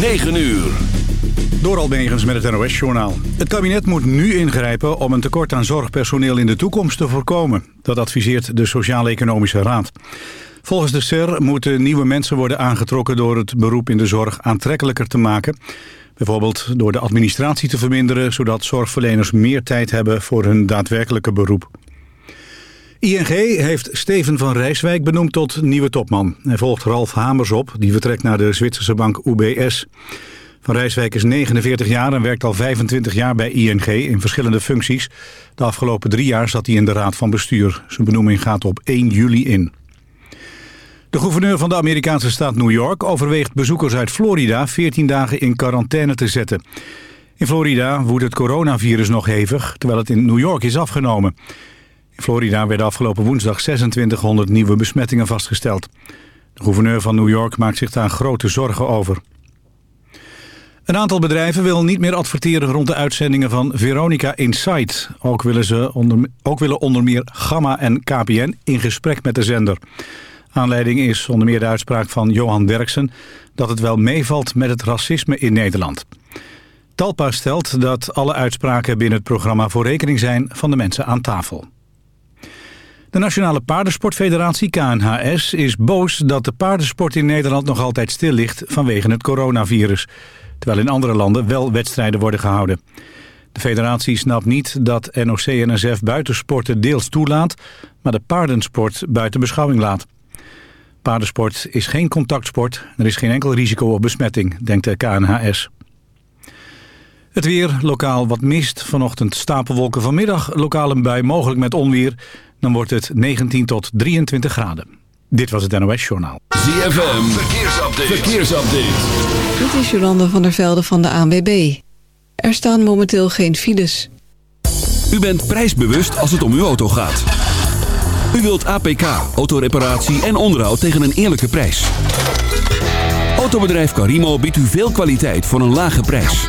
9 uur. Door Albegens met het NOS-journaal. Het kabinet moet nu ingrijpen om een tekort aan zorgpersoneel in de toekomst te voorkomen. Dat adviseert de Sociaal-Economische Raad. Volgens de SER moeten nieuwe mensen worden aangetrokken door het beroep in de zorg aantrekkelijker te maken. Bijvoorbeeld door de administratie te verminderen, zodat zorgverleners meer tijd hebben voor hun daadwerkelijke beroep. ING heeft Steven van Rijswijk benoemd tot nieuwe topman. Hij volgt Ralf Hamers op, die vertrekt naar de Zwitserse bank UBS. Van Rijswijk is 49 jaar en werkt al 25 jaar bij ING in verschillende functies. De afgelopen drie jaar zat hij in de raad van bestuur. Zijn benoeming gaat op 1 juli in. De gouverneur van de Amerikaanse staat New York overweegt bezoekers uit Florida 14 dagen in quarantaine te zetten. In Florida woedt het coronavirus nog hevig, terwijl het in New York is afgenomen. In Florida werden afgelopen woensdag 2600 nieuwe besmettingen vastgesteld. De gouverneur van New York maakt zich daar grote zorgen over. Een aantal bedrijven wil niet meer adverteren rond de uitzendingen van Veronica Insight. Ook willen, ze onder, ook willen onder meer Gamma en KPN in gesprek met de zender. Aanleiding is onder meer de uitspraak van Johan Derksen... dat het wel meevalt met het racisme in Nederland. Talpa stelt dat alle uitspraken binnen het programma voor rekening zijn van de mensen aan tafel. De Nationale Paardensportfederatie KNHS is boos dat de paardensport in Nederland nog altijd stil ligt vanwege het coronavirus. Terwijl in andere landen wel wedstrijden worden gehouden. De federatie snapt niet dat NOC-NSF buitensporten deels toelaat, maar de paardensport buiten beschouwing laat. Paardensport is geen contactsport. Er is geen enkel risico op besmetting, denkt de KNHS. Het weer, lokaal wat mist. Vanochtend stapelwolken vanmiddag. Lokaal een bui, mogelijk met onweer. Dan wordt het 19 tot 23 graden. Dit was het NOS Journaal. ZFM, verkeersupdate. verkeersupdate. Dit is Jolande van der Velde van de ANWB. Er staan momenteel geen files. U bent prijsbewust als het om uw auto gaat. U wilt APK, autoreparatie en onderhoud tegen een eerlijke prijs. Autobedrijf Carimo biedt u veel kwaliteit voor een lage prijs.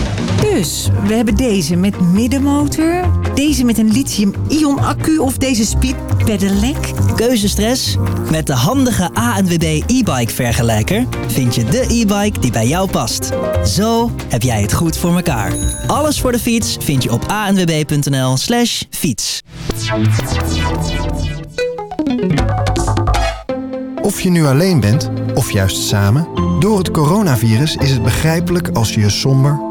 Dus, we hebben deze met middenmotor, deze met een lithium-ion accu of deze speed pedelec. Keuzestress? Met de handige ANWB e-bike vergelijker vind je de e-bike die bij jou past. Zo heb jij het goed voor elkaar. Alles voor de fiets vind je op anwb.nl slash fiets. Of je nu alleen bent, of juist samen... door het coronavirus is het begrijpelijk als je je somber,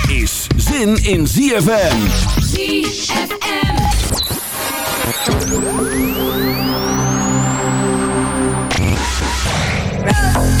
is zin in ZFM. ZFM. Run,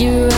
you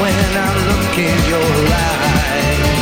when I look in your eyes.